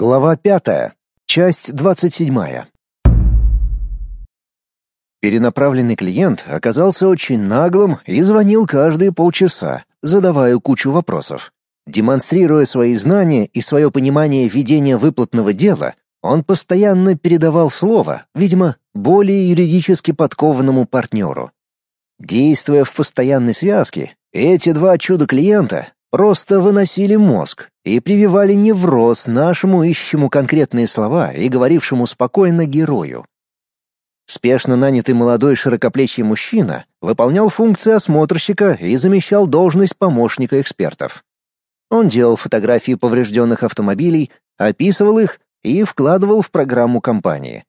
Глава пятая. Часть двадцать седьмая. Перенаправленный клиент оказался очень наглым и звонил каждые полчаса, задавая кучу вопросов. Демонстрируя свои знания и свое понимание ведения выплатного дела, он постоянно передавал слово, видимо, более юридически подкованному партнеру. Действуя в постоянной связке, эти два чуда-клиента просто выносили мозг и прививали невроз нашему ищущему конкретные слова и говорившему спокойно герою. Спешно нанятый молодой широкоплечий мужчина выполнял функции осмотрщика и замещал должность помощника экспертов. Он делал фотографии поврежденных автомобилей, описывал их и вкладывал в программу компании.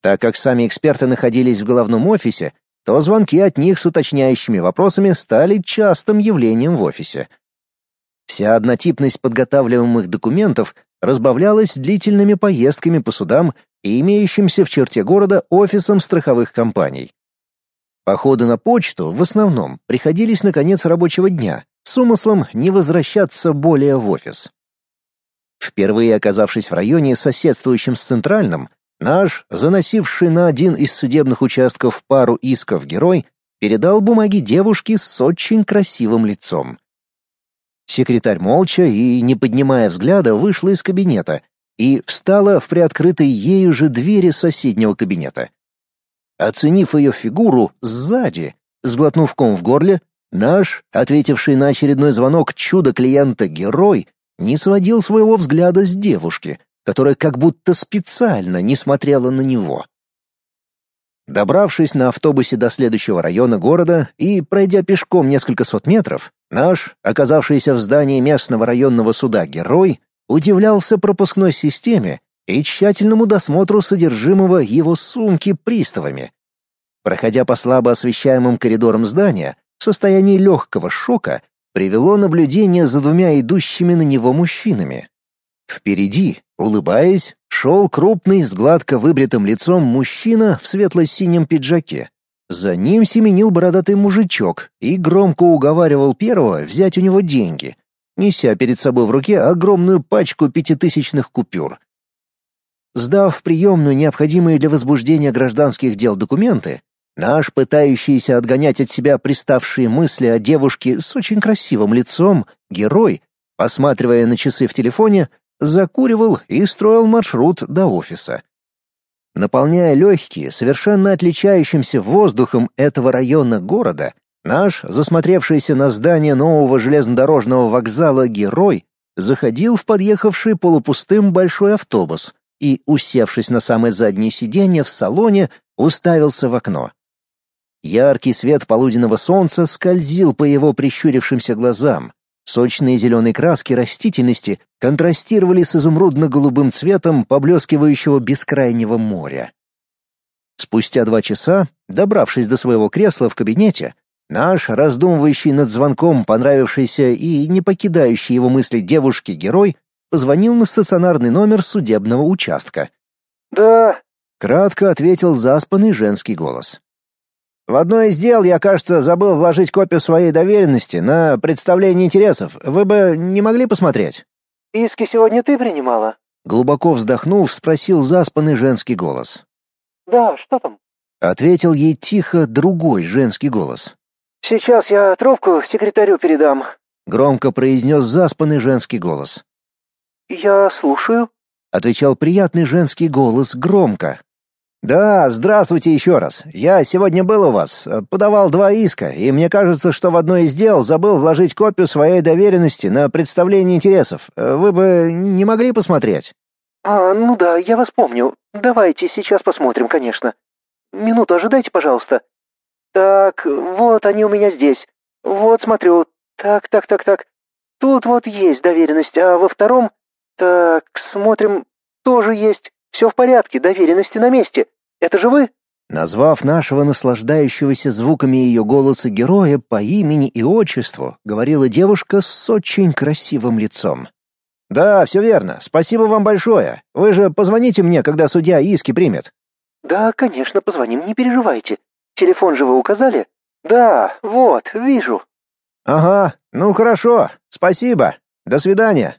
Так как сами эксперты находились в головном офисе, то звонки от них с уточняющими вопросами стали частым явлением в офисе — Вся однотипность подготавливаемых документов разбавлялась длительными поездками по судам и имеющимся в черте города офисом страховых компаний. Походы на почту в основном приходились на конец рабочего дня с умыслом не возвращаться более в офис. Впервые оказавшись в районе, соседствующем с центральным, наш, заносивший на один из судебных участков пару исков герой, передал бумаги девушке с очень красивым лицом. Секретарь молча и, не поднимая взгляда, вышла из кабинета и встала в приоткрытой ею же двери соседнего кабинета. Оценив ее фигуру сзади, сглотнув ком в горле, наш, ответивший на очередной звонок чудо-клиента герой, не сводил своего взгляда с девушки, которая как будто специально не смотрела на него. Добравшись на автобусе до следующего района города и пройдя пешком несколько сот метров, наш, оказавшийся в здании местного районного суда герой, удивлялся пропускной системе и тщательному досмотру содержимого его сумки приставами. Проходя по слабо освещаемым коридорам здания, в состоянии легкого шока привело наблюдение за двумя идущими на него мужчинами. Впереди, улыбаясь, шел крупный с гладко выбритым лицом мужчина в светло-синем пиджаке. За ним семенил бородатый мужичок и громко уговаривал первого взять у него деньги, неся перед собой в руке огромную пачку пятитысячных купюр. Сдав в приемную необходимые для возбуждения гражданских дел документы, наш пытающийся отгонять от себя приставшие мысли о девушке с очень красивым лицом, герой, посматривая на часы в телефоне, закуривал и строил маршрут до офиса. Наполняя легкие, совершенно отличающимся воздухом этого района города, наш, засмотревшийся на здание нового железнодорожного вокзала герой, заходил в подъехавший полупустым большой автобус и, усевшись на самое заднее сиденье в салоне, уставился в окно. Яркий свет полуденного солнца скользил по его прищурившимся глазам, Сочные зеленые краски растительности контрастировали с изумрудно-голубым цветом поблескивающего бескрайнего моря. Спустя два часа, добравшись до своего кресла в кабинете, наш, раздумывающий над звонком понравившийся и не покидающий его мысли девушки герой, позвонил на стационарный номер судебного участка. «Да», — кратко ответил заспанный женский голос. В одно из дел я, кажется, забыл вложить копию своей доверенности на представление интересов. Вы бы не могли посмотреть? Иски сегодня ты принимала? Глубоко вздохнув, спросил заспанный женский голос. Да, что там? Ответил ей тихо другой женский голос. Сейчас я трубку секретарю передам. Громко произнес заспанный женский голос. Я слушаю. Отвечал приятный женский голос громко. Да, здравствуйте еще раз. Я сегодня был у вас, э, подавал два иска, и мне кажется, что в одно из дел забыл вложить копию своей доверенности на представление интересов. Э, вы бы не могли посмотреть? А, ну да, я вас помню. Давайте сейчас посмотрим, конечно. Минуту ожидайте, пожалуйста. Так, вот они у меня здесь. Вот смотрю. Так, так, так, так. Тут вот есть доверенность, а во втором... Так, смотрим, тоже есть. Все в порядке, доверенности на месте. Это же вы?» Назвав нашего наслаждающегося звуками ее голоса героя по имени и отчеству, говорила девушка с очень красивым лицом. «Да, все верно. Спасибо вам большое. Вы же позвоните мне, когда судья иски примет». «Да, конечно, позвоним, не переживайте. Телефон же вы указали?» «Да, вот, вижу». «Ага, ну хорошо. Спасибо. До свидания».